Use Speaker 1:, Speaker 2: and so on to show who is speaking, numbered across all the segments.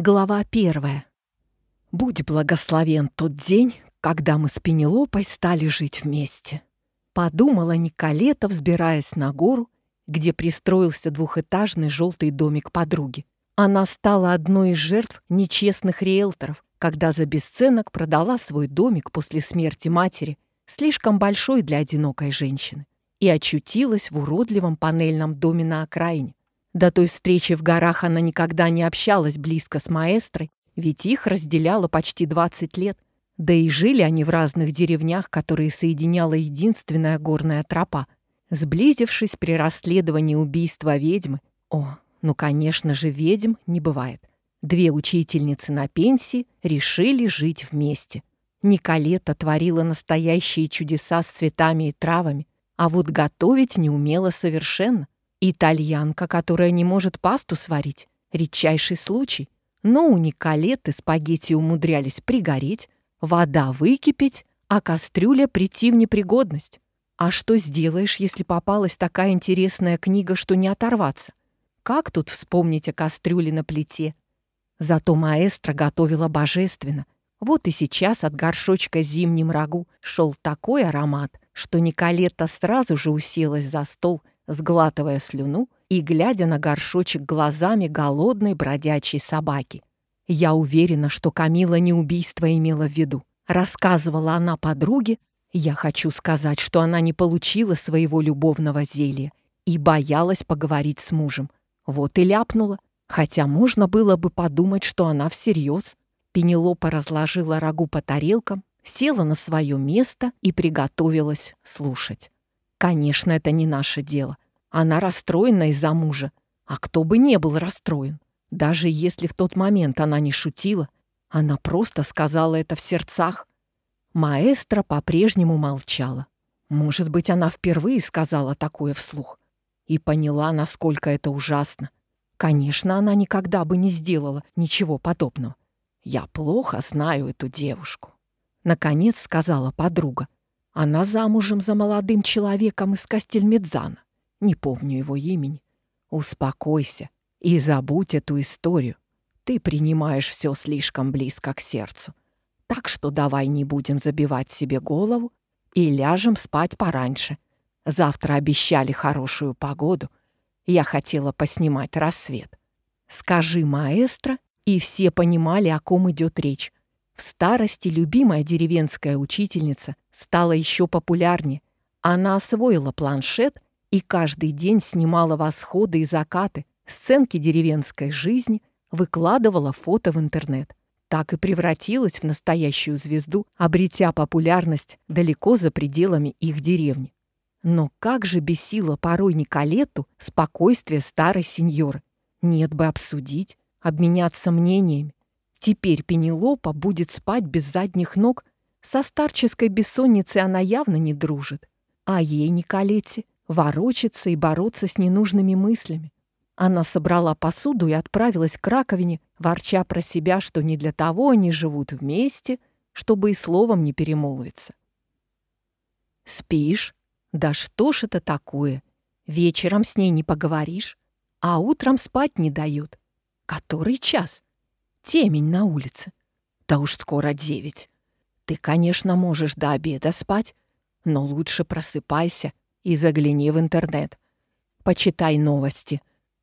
Speaker 1: Глава первая. Будь благословен тот день, когда мы с Пенелопой стали жить вместе. Подумала Николета, взбираясь на гору, где пристроился двухэтажный желтый домик подруги. Она стала одной из жертв нечестных риэлторов, когда за бесценок продала свой домик после смерти матери, слишком большой для одинокой женщины, и очутилась в уродливом панельном доме на окраине. До той встречи в горах она никогда не общалась близко с маэстрой, ведь их разделяло почти 20 лет. Да и жили они в разных деревнях, которые соединяла единственная горная тропа. Сблизившись при расследовании убийства ведьмы, о, ну, конечно же, ведьм не бывает. Две учительницы на пенсии решили жить вместе. Николета творила настоящие чудеса с цветами и травами, а вот готовить не умела совершенно. Итальянка, которая не может пасту сварить. Редчайший случай. Но у Николеты спагетти умудрялись пригореть, вода выкипеть, а кастрюля прийти в непригодность. А что сделаешь, если попалась такая интересная книга, что не оторваться? Как тут вспомнить о кастрюле на плите? Зато маэстро готовила божественно. Вот и сейчас от горшочка зимним рагу шел такой аромат, что Николета сразу же уселась за стол сглатывая слюну и глядя на горшочек глазами голодной бродячей собаки. Я уверена, что Камила не убийство имела в виду. Рассказывала она подруге, я хочу сказать, что она не получила своего любовного зелья и боялась поговорить с мужем. Вот и ляпнула. Хотя можно было бы подумать, что она всерьез. Пенелопа разложила рагу по тарелкам, села на свое место и приготовилась слушать. Конечно, это не наше дело. Она расстроена из-за мужа. А кто бы не был расстроен. Даже если в тот момент она не шутила, она просто сказала это в сердцах. Маэстро по-прежнему молчала. Может быть, она впервые сказала такое вслух и поняла, насколько это ужасно. Конечно, она никогда бы не сделала ничего подобного. «Я плохо знаю эту девушку», — наконец сказала подруга. Она замужем за молодым человеком из Кастельмедзана. Не помню его имени. Успокойся и забудь эту историю. Ты принимаешь все слишком близко к сердцу. Так что давай не будем забивать себе голову и ляжем спать пораньше. Завтра обещали хорошую погоду. Я хотела поснимать рассвет. Скажи маэстро, и все понимали, о ком идет речь. В старости любимая деревенская учительница стала еще популярнее. Она освоила планшет и каждый день снимала восходы и закаты, сценки деревенской жизни, выкладывала фото в интернет. Так и превратилась в настоящую звезду, обретя популярность далеко за пределами их деревни. Но как же бесило порой Николету спокойствие старой сеньоры. Нет бы обсудить, обменяться мнениями. Теперь Пенелопа будет спать без задних ног. Со старческой бессонницей она явно не дружит. А ей, Николете, ворочаться и бороться с ненужными мыслями. Она собрала посуду и отправилась к раковине, ворча про себя, что не для того они живут вместе, чтобы и словом не перемолвиться. «Спишь? Да что ж это такое? Вечером с ней не поговоришь, а утром спать не дают. Который час?» Темень на улице. Да уж скоро девять. Ты, конечно, можешь до обеда спать, но лучше просыпайся и загляни в интернет. Почитай новости.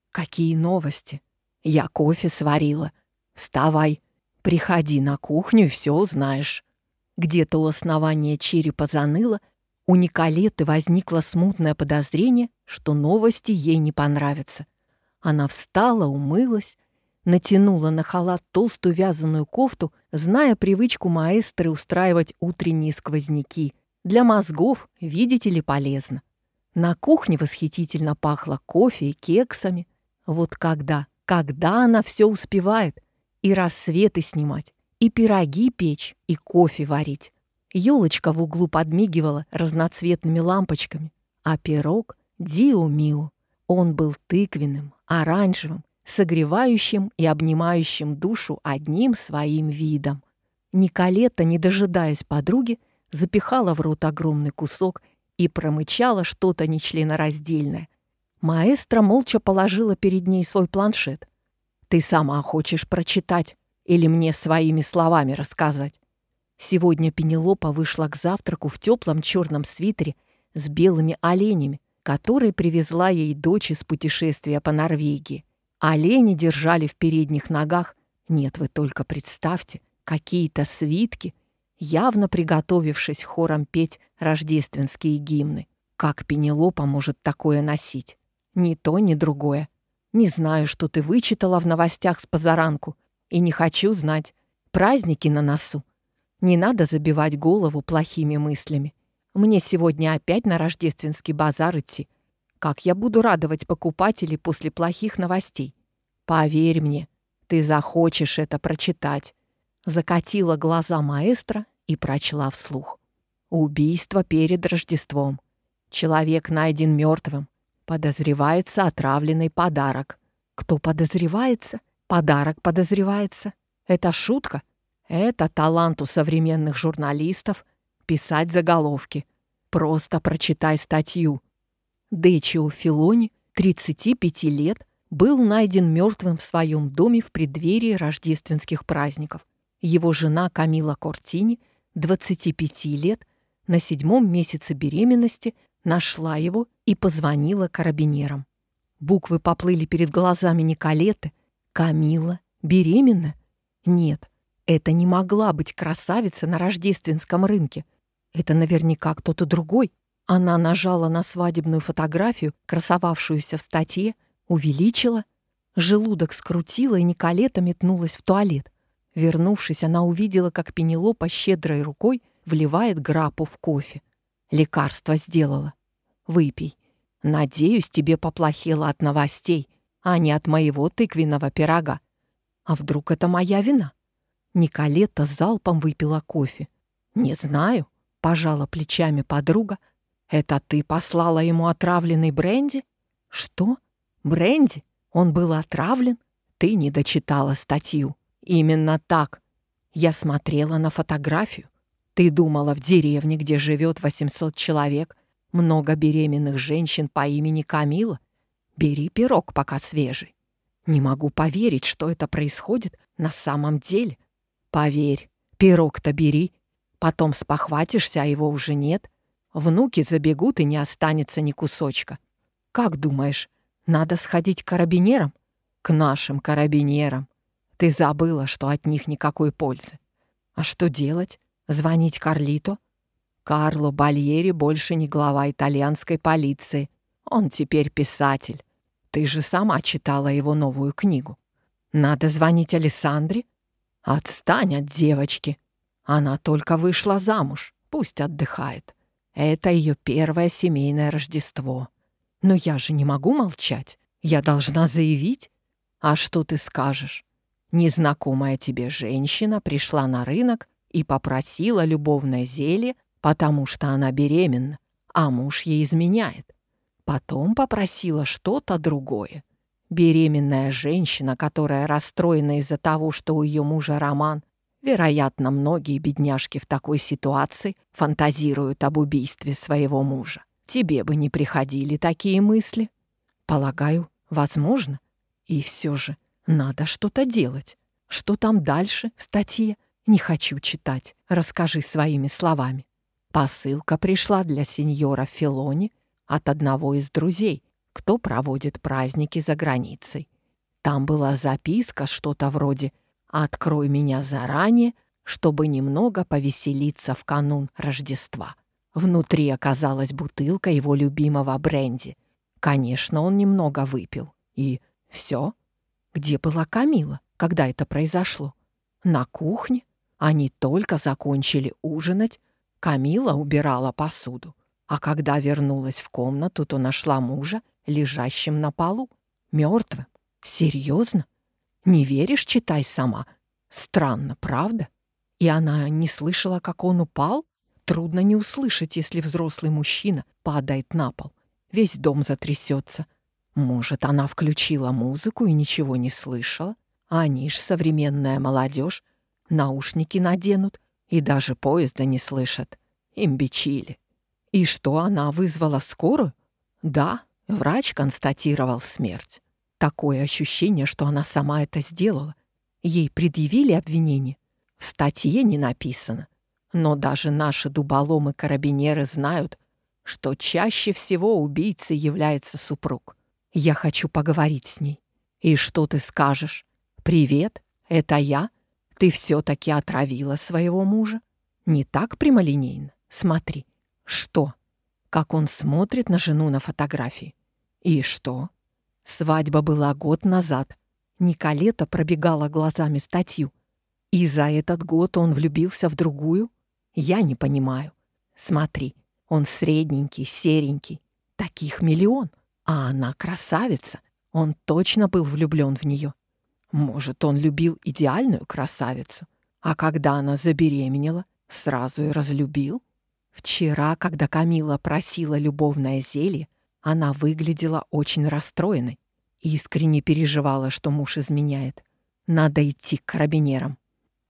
Speaker 1: Какие новости? Я кофе сварила. Вставай, приходи на кухню и все узнаешь. Где-то у основания черепа заныло, у Николеты возникло смутное подозрение, что новости ей не понравятся. Она встала, умылась, натянула на халат толстую вязаную кофту, зная привычку маэстры устраивать утренние сквозняки. Для мозгов, видите ли, полезно. На кухне восхитительно пахло кофе и кексами. Вот когда, когда она все успевает? И рассветы снимать, и пироги печь, и кофе варить. Ёлочка в углу подмигивала разноцветными лампочками, а пирог — дио-мио. Он был тыквенным, оранжевым, согревающим и обнимающим душу одним своим видом. Николета, не дожидаясь подруги, запихала в рот огромный кусок и промычала что-то нечленораздельное. Маэстро молча положила перед ней свой планшет. Ты сама хочешь прочитать или мне своими словами рассказать? Сегодня Пенелопа вышла к завтраку в теплом черном свитере с белыми оленями, который привезла ей дочь из путешествия по Норвегии. Олени держали в передних ногах, нет, вы только представьте, какие-то свитки, явно приготовившись хором петь рождественские гимны. Как Пенелопа может такое носить? Ни то, ни другое. Не знаю, что ты вычитала в новостях с позаранку, и не хочу знать. Праздники на носу. Не надо забивать голову плохими мыслями. Мне сегодня опять на рождественский базар идти. Как я буду радовать покупателей после плохих новостей? Поверь мне, ты захочешь это прочитать. Закатила глаза маэстро и прочла вслух. Убийство перед Рождеством. Человек найден мертвым. Подозревается отравленный подарок. Кто подозревается? Подарок подозревается. Это шутка? Это талант у современных журналистов писать заголовки. Просто прочитай статью. Дечио Филони, 35 лет, был найден мертвым в своем доме в преддверии рождественских праздников. Его жена Камила Кортини, 25 лет, на седьмом месяце беременности нашла его и позвонила карабинерам. Буквы поплыли перед глазами Николеты. Камила беременна? Нет, это не могла быть красавица на рождественском рынке. Это наверняка кто-то другой. Она нажала на свадебную фотографию, красовавшуюся в статье, увеличила. Желудок скрутила, и Николета метнулась в туалет. Вернувшись, она увидела, как Пенелопа щедрой рукой вливает грапу в кофе. Лекарство сделала. Выпей. Надеюсь, тебе поплохело от новостей, а не от моего тыквенного пирога. А вдруг это моя вина? Николета залпом выпила кофе. «Не знаю», — пожала плечами подруга. «Это ты послала ему отравленный бренди?» «Что? Бренди? Он был отравлен?» «Ты не дочитала статью». «Именно так. Я смотрела на фотографию. Ты думала, в деревне, где живет 800 человек, много беременных женщин по имени Камила? Бери пирог, пока свежий. Не могу поверить, что это происходит на самом деле. Поверь, пирог-то бери. Потом спохватишься, а его уже нет. Внуки забегут, и не останется ни кусочка. Как думаешь, надо сходить к карабинерам? К нашим карабинерам. Ты забыла, что от них никакой пользы. А что делать? Звонить Карлито? Карло Бальери больше не глава итальянской полиции. Он теперь писатель. Ты же сама читала его новую книгу. Надо звонить Александре? «Отстань от девочки. Она только вышла замуж. Пусть отдыхает. Это ее первое семейное Рождество. Но я же не могу молчать. Я должна заявить. А что ты скажешь? Незнакомая тебе женщина пришла на рынок и попросила любовное зелье, потому что она беременна, а муж ей изменяет. Потом попросила что-то другое. Беременная женщина, которая расстроена из-за того, что у ее мужа роман. Вероятно, многие бедняжки в такой ситуации фантазируют об убийстве своего мужа. Тебе бы не приходили такие мысли? Полагаю, возможно. И все же надо что-то делать. Что там дальше в статье? Не хочу читать. Расскажи своими словами. Посылка пришла для сеньора Филони от одного из друзей, кто проводит праздники за границей. Там была записка, что-то вроде «Открой меня заранее, чтобы немного повеселиться в канун Рождества». Внутри оказалась бутылка его любимого бренди. Конечно, он немного выпил. И все. Где была Камила, когда это произошло? На кухне. Они только закончили ужинать. Камила убирала посуду. А когда вернулась в комнату, то нашла мужа лежащим на полу, мертвым. Серьезно? Не веришь, читай сама. Странно, правда? И она не слышала, как он упал? Трудно не услышать, если взрослый мужчина падает на пол. Весь дом затрясется. Может, она включила музыку и ничего не слышала? Они ж современная молодежь. Наушники наденут и даже поезда не слышат. Имбичили. И что, она вызвала скорую? Да, Врач констатировал смерть. Такое ощущение, что она сама это сделала. Ей предъявили обвинение. В статье не написано. Но даже наши дуболомы-карабинеры знают, что чаще всего убийцей является супруг. Я хочу поговорить с ней. И что ты скажешь? «Привет, это я? Ты все-таки отравила своего мужа?» Не так прямолинейно. Смотри. Что? Как он смотрит на жену на фотографии. И что? Свадьба была год назад. Николета пробегала глазами статью. И за этот год он влюбился в другую? Я не понимаю. Смотри, он средненький, серенький. Таких миллион. А она красавица. Он точно был влюблен в нее. Может, он любил идеальную красавицу. А когда она забеременела, сразу и разлюбил? Вчера, когда Камила просила любовное зелье, она выглядела очень расстроенной. Искренне переживала, что муж изменяет. Надо идти к карабинерам.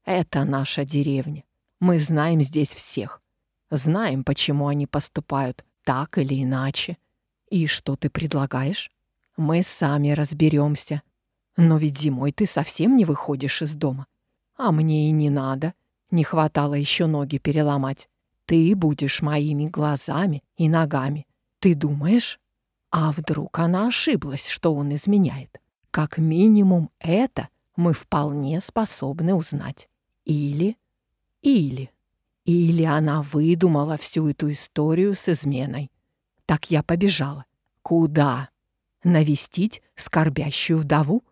Speaker 1: Это наша деревня. Мы знаем здесь всех. Знаем, почему они поступают так или иначе. И что ты предлагаешь? Мы сами разберемся. Но ведь зимой ты совсем не выходишь из дома. А мне и не надо. Не хватало еще ноги переломать. Ты будешь моими глазами и ногами. Ты думаешь? А вдруг она ошиблась, что он изменяет? Как минимум это мы вполне способны узнать. Или... Или... Или она выдумала всю эту историю с изменой. Так я побежала. Куда? Навестить скорбящую вдову?